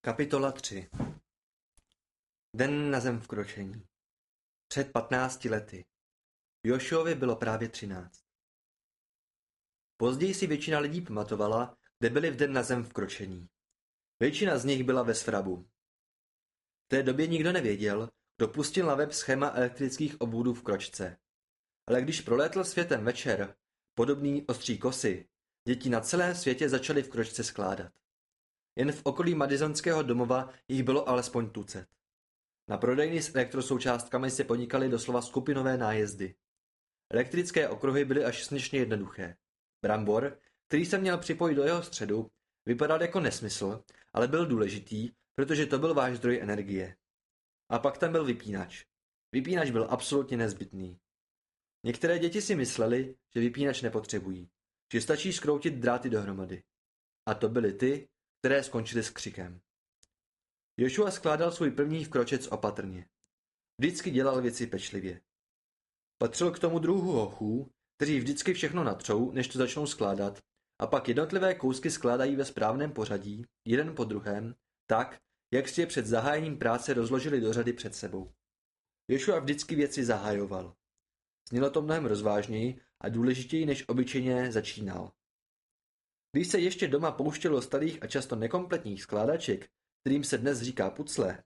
Kapitola 3 Den na zem vkročení Před patnácti lety. Jošovi bylo právě třináct. Později si většina lidí pamatovala, kde byli v den na zem vkročení. Většina z nich byla ve Svrabu. V té době nikdo nevěděl, kdo pustil na web schéma elektrických obvodů v kročce. Ale když prolétl světem večer, podobný ostří kosy, děti na celém světě začaly v kročce skládat. Jen v okolí Madisonského domova jich bylo alespoň tucet. Na prodejny s elektrosoučástkami se podnikaly doslova skupinové nájezdy. Elektrické okruhy byly až směšně jednoduché. Brambor, který se měl připojit do jeho středu, vypadal jako nesmysl, ale byl důležitý, protože to byl váš zdroj energie. A pak tam byl vypínač. Vypínač byl absolutně nezbytný. Některé děti si mysleli, že vypínač nepotřebují, že stačí skroutit dráty dohromady. A to byly ty, které skončily s křikem. Joshua skládal svůj první vkročec opatrně. Vždycky dělal věci pečlivě. Patřil k tomu druhu hochů, kteří vždycky všechno natřou, než to začnou skládat, a pak jednotlivé kousky skládají ve správném pořadí, jeden po druhém, tak, jak si je před zahájením práce rozložili do řady před sebou. Joshua vždycky věci zahajoval. Znělo to mnohem rozvážněji a důležitěji, než obyčejně začínal. Když se ještě doma pouštělo starých a často nekompletních skládaček, kterým se dnes říká pucle,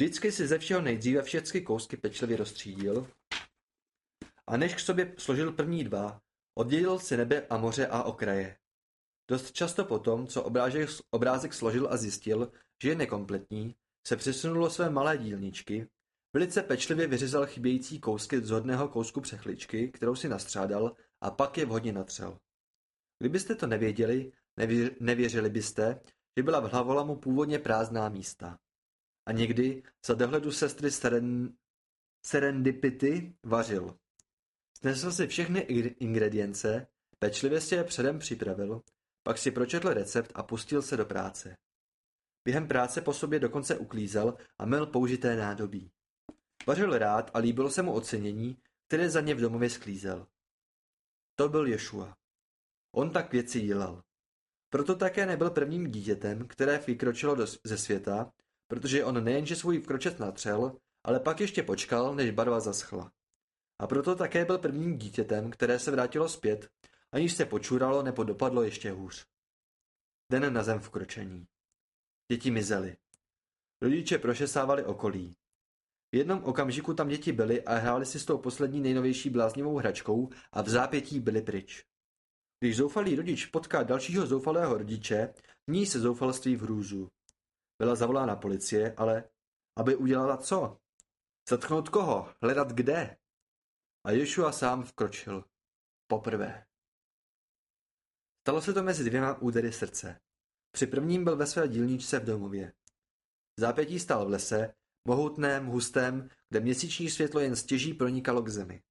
vždycky si ze všeho nejdříve všechny kousky pečlivě rozstřídil a než k sobě složil první dva, oddělil si nebe a moře a okraje. Dost často potom, co obrázek, obrázek složil a zjistil, že je nekompletní, se přesunulo své malé dílničky, velice pečlivě vyřezal chybějící kousky z hodného kousku přechličky, kterou si nastřádal a pak je vhodně natřel. Kdybyste to nevěděli, nevě, nevěřili byste, že byla v hlavolamu původně prázdná místa. A někdy za dohledu sestry Seren, Serendipity vařil. Snesl si všechny ingredience, pečlivě si je předem připravil, pak si pročetl recept a pustil se do práce. Během práce po sobě dokonce uklízel a mil použité nádobí. Vařil rád a líbilo se mu ocenění, které za ně v domově sklízel. To byl Ješua. On tak věci dělal. Proto také nebyl prvním dítětem, které vykročilo do, ze světa, protože on nejenže svůj vkročet natřel, ale pak ještě počkal, než barva zaschla. A proto také byl prvním dítětem, které se vrátilo zpět, aniž se počuralo nebo dopadlo ještě hůř. Den na zem vkročení. Děti mizely. Rodiče prošesávali okolí. V jednom okamžiku tam děti byly a hráli si s tou poslední nejnovější bláznivou hračkou a v zápětí byli pryč. Když zoufalý rodič potká dalšího zoufalého rodiče, ní se zoufalství v hrůzu. Byla zavolána policie, ale aby udělala co? Zatknout koho? Hledat kde? A Ješua sám vkročil. Poprvé. Stalo se to mezi dvěma údery srdce. Při prvním byl ve své dílničce v domově. Zápětí stál v lese, mohutném, hustém, kde měsíční světlo jen stěží pronikalo k zemi.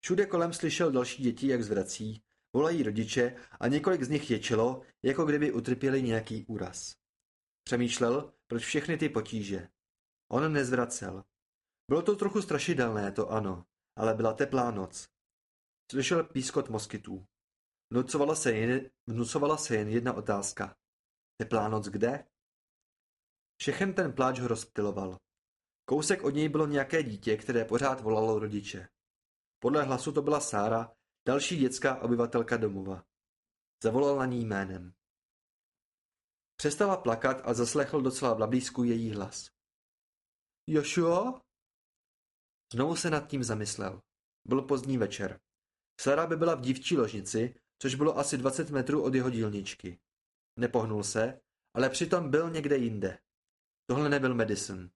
Všude kolem slyšel další děti, jak zvrací, Volají rodiče a několik z nich ječelo, jako kdyby utrpěli nějaký úraz. Přemýšlel, proč všechny ty potíže. On nezvracel. Bylo to trochu strašidelné, to ano, ale byla teplá noc. Slyšel pískot moskytů. Vnucovala se jen, vnucovala se jen jedna otázka. Teplá noc kde? Všechen ten pláč ho rozptiloval. Kousek od něj bylo nějaké dítě, které pořád volalo rodiče. Podle hlasu to byla Sára, Další dětská obyvatelka domova. Zavolal na ní jménem. Přestala plakat a zaslechl docela v blízku její hlas. Jošuo? Znovu se nad tím zamyslel. Byl pozdní večer. Sara by byla v dívčí ložnici, což bylo asi 20 metrů od jeho dílničky. Nepohnul se, ale přitom byl někde jinde. Tohle nebyl Madison.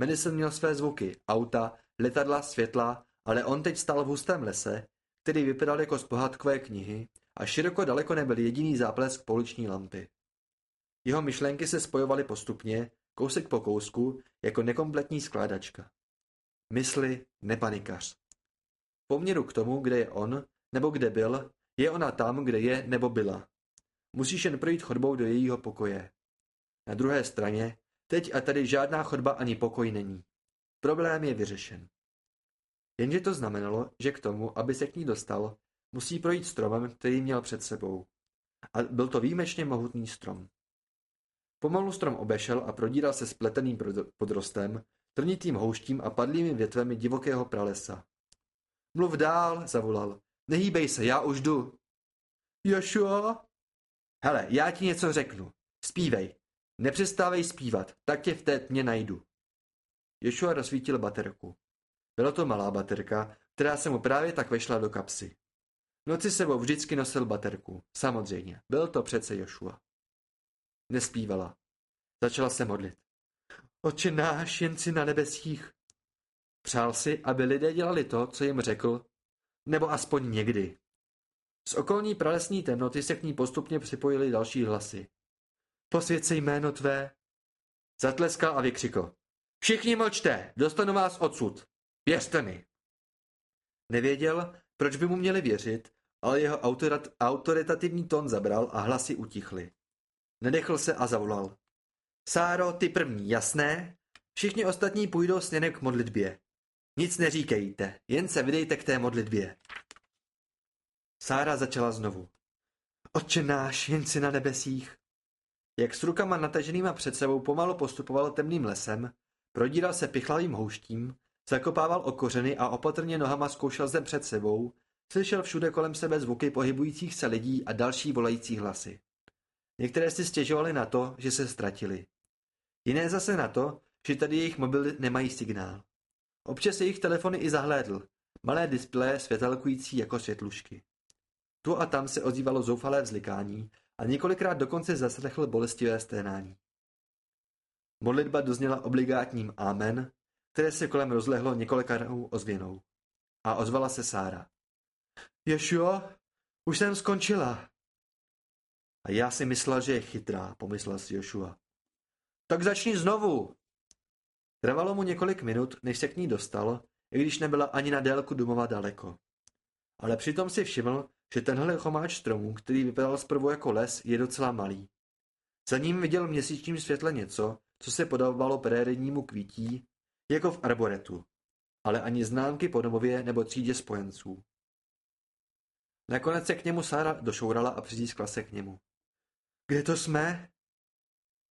Madison měl své zvuky, auta, letadla, světla, ale on teď stál v hustém lese, který vypadal jako z pohádkové knihy a široko daleko nebyl jediný záplesk pouliční lampy. Jeho myšlenky se spojovaly postupně, kousek po kousku, jako nekompletní skládačka. Mysli nepanikař. V poměru k tomu, kde je on, nebo kde byl, je ona tam, kde je nebo byla. Musíš jen projít chodbou do jejího pokoje. Na druhé straně, teď a tady žádná chodba ani pokoj není. Problém je vyřešen. Jenže to znamenalo, že k tomu, aby se k ní dostal, musí projít stromem, který měl před sebou. A byl to výjimečně mohutný strom. Pomalu strom obešel a prodíral se spleteným podrostem, trnitým houštím a padlými větvemi divokého pralesa. Mluv dál, zavolal. Nehýbej se, já už jdu. Joshua? Hele, já ti něco řeknu. Spívej. Nepřestávej zpívat, tak tě v té tmě najdu. Joshua rozsvítil baterku. Byla to malá baterka, která se mu právě tak vešla do kapsy. V noci sebou vždycky nosil baterku. Samozřejmě, byl to přece Joshua. Nespívala. Začala se modlit. Oče náš, jen si na nebesích. Přál si, aby lidé dělali to, co jim řekl, nebo aspoň někdy. Z okolní pralesní temnoty se k ní postupně připojily další hlasy. Posvěd se jméno tvé. Zatleskal a vykřikl. Všichni mlčte, dostanu vás odsud. Věřte mi. Nevěděl, proč by mu měli věřit, ale jeho autorat, autoritativní tón zabral a hlasy utichly. Nedechl se a zavolal. Sáro, ty první, jasné? Všichni ostatní půjdou směrem k modlitbě. Nic neříkejte, jen se vydejte k té modlitbě. Sára začala znovu. Otče náš, jen si na nebesích. Jak s rukama nataženýma před sebou pomalu postupoval temným lesem, prodíral se pichlavým houštím, zakopával o kořeny a opatrně nohama zkoušel zem před sebou, slyšel všude kolem sebe zvuky pohybujících se lidí a další volající hlasy. Některé si stěžovali na to, že se ztratili. Jiné zase na to, že tady jejich mobily nemají signál. Občas jejich telefony i zahlédl, malé displeje světelkující jako světlušky. Tu a tam se ozývalo zoufalé vzlikání a několikrát dokonce zaslechl bolestivé sténání. Modlitba dozněla obligátním Amen, které se kolem rozlehlo několika ozvěnou. A ozvala se Sára. Ješuo, už jsem skončila. A já si myslel, že je chytrá, pomyslel si Joshua. Tak začni znovu. Trvalo mu několik minut, než se k ní dostal, i když nebyla ani na délku domova daleko. Ale přitom si všiml, že tenhle chomáč stromů, který vypadal zprvu jako les, je docela malý. Za ním viděl v měsíčním světle něco, co se podobalo prérijnímu kvítí, jako v arboretu, ale ani známky po domově nebo třídě spojenců. Nakonec se k němu Sára došourala a přizískla se k němu. Kde to jsme?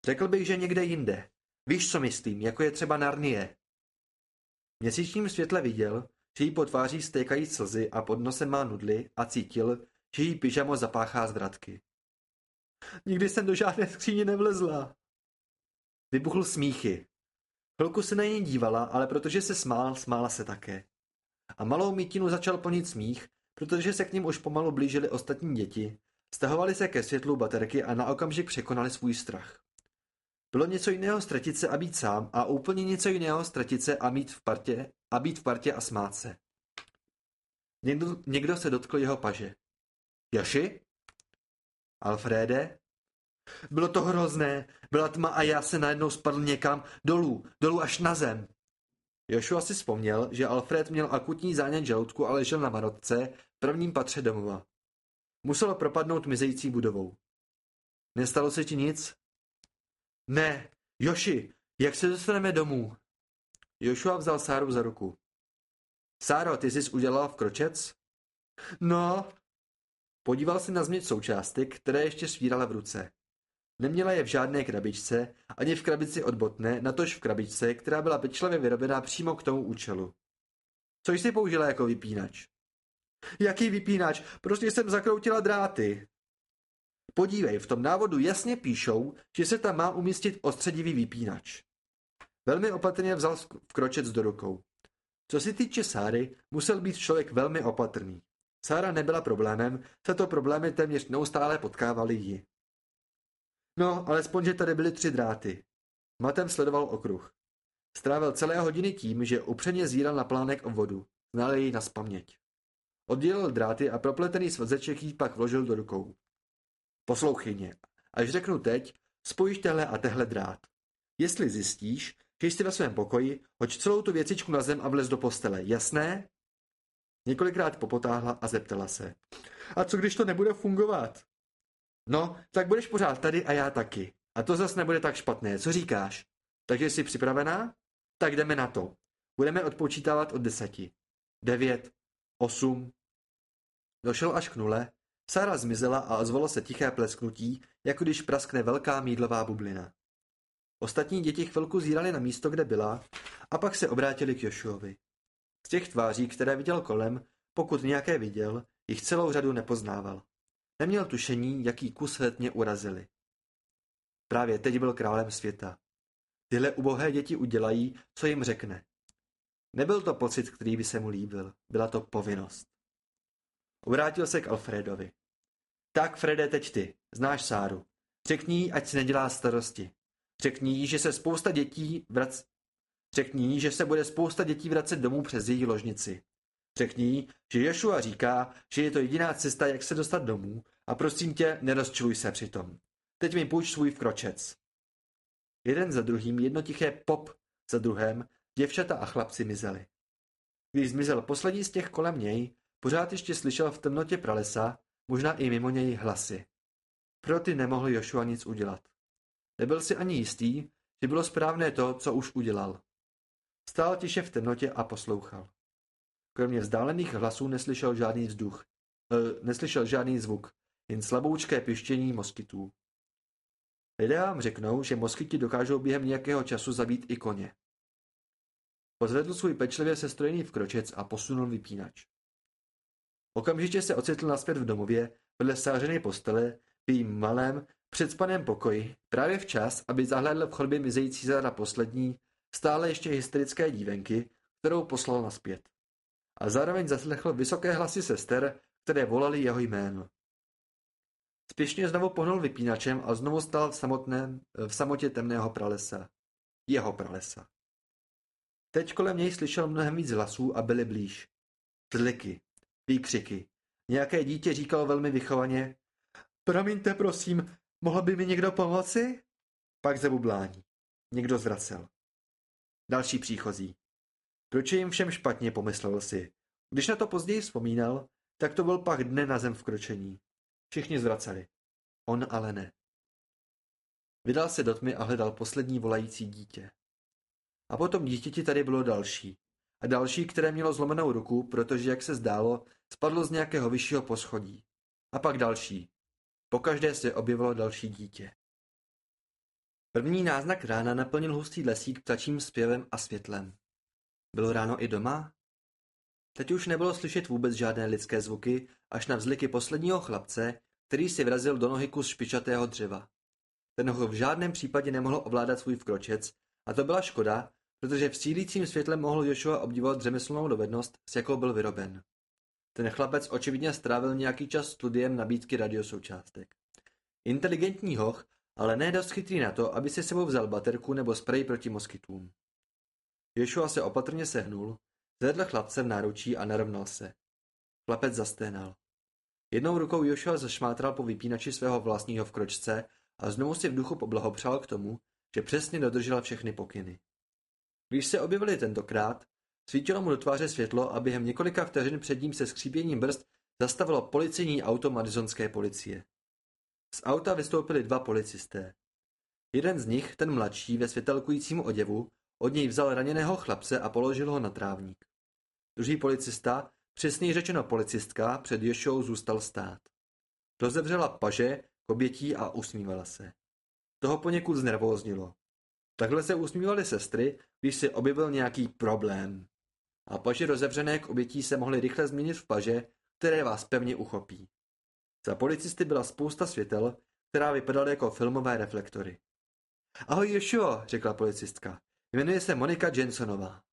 Řekl bych, že někde jinde. Víš, co myslím, jako je třeba Narnie. V měsíčním světle viděl, že jí po tváří stékají slzy a pod nosem má nudly a cítil, že jí pyžamo zapáchá zdratky. Nikdy jsem do žádné skříně nevlezla. Vybuchl smíchy. Chvilku se na něj dívala, ale protože se smál, smála se také. A malou mítinu začal plnit smích, protože se k ním už pomalu blížily ostatní děti, stahovali se ke světlu baterky a na okamžik překonali svůj strach. Bylo něco jiného ztratit se a být sám a úplně něco jiného ztratit se a mít v partě a být v partě a smát se. Někdo, někdo se dotkl jeho paže. Joši? Alfrede? Bylo to hrozné, byla tma a já se najednou spadl někam dolů, dolů až na zem. Joshua si vzpomněl, že Alfred měl akutní zánět žaludku a ležel na marotce v prvním patře domova. Muselo propadnout mizející budovou. Nestalo se ti nic? Ne, Joši, jak se dostaneme domů? Joshua vzal Sáru za ruku. Sáro, ty jsi udělala v kročec? No. Podíval se na změť součástek, které ještě svírala v ruce. Neměla je v žádné krabičce, ani v krabici od botné, natož v krabičce, která byla pečlivě vyrobená přímo k tomu účelu. Co jsi použila jako vypínač? Jaký vypínač? Prostě jsem zakroutila dráty. Podívej, v tom návodu jasně píšou, že se tam má umístit ostředivý vypínač. Velmi opatrně vzal vkročec do rukou. Co se týče Sáry, musel být člověk velmi opatrný. Sára nebyla problémem, za to problémy téměř neustále potkávaly ji. No, alespoň, že tady byly tři dráty. Matem sledoval okruh. Strávil celé hodiny tím, že upřeně zíral na plánek obvodu. Znal jej na spaměť. Oddělil dráty a propletený svazeček jí pak vložil do rukou. Poslouchej mě. Až řeknu teď, spojíš tehle a tehle drát. Jestli zjistíš, že jsi ve svém pokoji, hoď celou tu věcičku na zem a vlez do postele. Jasné? Několikrát popotáhla a zeptala se. A co když to nebude fungovat? No, tak budeš pořád tady a já taky. A to zas nebude tak špatné, co říkáš? Takže jsi připravená? Tak jdeme na to. Budeme odpočítávat od deseti. Devět, osm. Došel až k nule, Sára zmizela a ozvalo se tiché plesknutí, jako když praskne velká mídlová bublina. Ostatní děti chvilku zírali na místo, kde byla, a pak se obrátili k Jošuovi. Z těch tváří, které viděl kolem, pokud nějaké viděl, jich celou řadu nepoznával. Neměl tušení, jaký kus letně urazili. Právě teď byl králem světa. Tyhle ubohé děti udělají, co jim řekne. Nebyl to pocit, který by se mu líbil. Byla to povinnost. Obrátil se k Alfredovi. Tak, Frede, teď ty. Znáš Sáru. Řekni jí, ať si nedělá starosti. Řekni jí, že se spousta dětí vrac... Řekni jí, že se bude spousta dětí vracet domů přes její ložnici. Řekni jí, že Ješua říká, že je to jediná cesta, jak se dostat domů a prosím tě, nerozčiluj se přitom. Teď mi půjč svůj vkročec. Jeden za druhým, jedno tiché pop za druhém, děvčata a chlapci mizeli. Když zmizel poslední z těch kolem něj, pořád ještě slyšel v temnotě pralesa, možná i mimo něj hlasy. Pro ty nemohl Jošua nic udělat. Nebyl si ani jistý, že bylo správné to, co už udělal. Stál tiše v temnotě a poslouchal. Kromě vzdálených hlasů neslyšel žádný vzduch. E, neslyšel žádný zvuk, jen slaboučké pištění moskytů. Lidé vám řeknou, že moskyti dokážou během nějakého času zabít i koně. Pozvedl svůj pečlivě sestrojený vkročec a posunul vypínač. Okamžitě se ocitl naspět v domově, vedle sářené postele, v jejím malém, předspaném pokoji, právě včas, aby zahlédl v chodbě mizející záda poslední, stále ještě hysterické dívenky, kterou poslal naspět. A zároveň zaslechl vysoké hlasy sester, které volali jeho jméno. Spěšně znovu pohnul vypínačem a znovu stál v, samotném, v samotě temného pralesa. Jeho pralesa. Teď kolem něj slyšel mnohem víc hlasů a byly blíž. Zliky, výkřiky. Nějaké dítě říkalo velmi vychovaně Promiňte, prosím, mohl by mi někdo pomoci? Pak zabublání. Někdo zvracel. Další příchozí. Proč je jim všem špatně, pomyslel si. Když na to později vzpomínal, tak to byl pak dne na zem vkročení. Všichni zvraceli. On ale ne. Vydal se do tmy a hledal poslední volající dítě. A potom dítěti tady bylo další. A další, které mělo zlomenou ruku, protože, jak se zdálo, spadlo z nějakého vyššího poschodí. A pak další. Pokaždé se objevilo další dítě. První náznak rána naplnil hustý lesík ptačím zpěvem a světlem. Bylo ráno i doma? Teď už nebylo slyšet vůbec žádné lidské zvuky, až na vzliky posledního chlapce, který si vrazil do nohy kus špičatého dřeva. Ten ho v žádném případě nemohl ovládat svůj vkročec, a to byla škoda, protože v sílícím světle mohl Joshua obdivovat řemeslnou dovednost, s jakou byl vyroben. Ten chlapec očividně strávil nějaký čas studiem nabídky radiosoučástek. Inteligentní hoch, ale ne dost chytrý na to, aby si sebou vzal baterku nebo sprej proti moskytům. Joshua se opatrně sehnul, zvedl chlapce v náručí a narovnal se. Chlapec zasténal. Jednou rukou Joshua zašmátral po vypínači svého vlastního vkročce a znovu si v duchu poblahopřál k tomu, že přesně dodržel všechny pokyny. Když se objevili tentokrát, svítilo mu do tváře světlo a během několika vteřin před ním se skřípěním brzd zastavilo policejní auto madizonské policie. Z auta vystoupili dva policisté. Jeden z nich, ten mladší ve světelkujícím oděvu, od něj vzal raněného chlapce a položil ho na trávník. Druhý policista, přesněji řečeno policistka, před Ješou zůstal stát. Rozevřela paže k obětí a usmívala se. Toho poněkud znervóznilo. Takhle se usmívaly sestry, když se objevil nějaký problém. A paže rozevřené k obětí se mohly rychle změnit v paže, které vás pevně uchopí. Za policisty byla spousta světel, která vypadaly jako filmové reflektory. Ahoj Joshua, řekla policistka. Jmenuje se Monika Jensonová.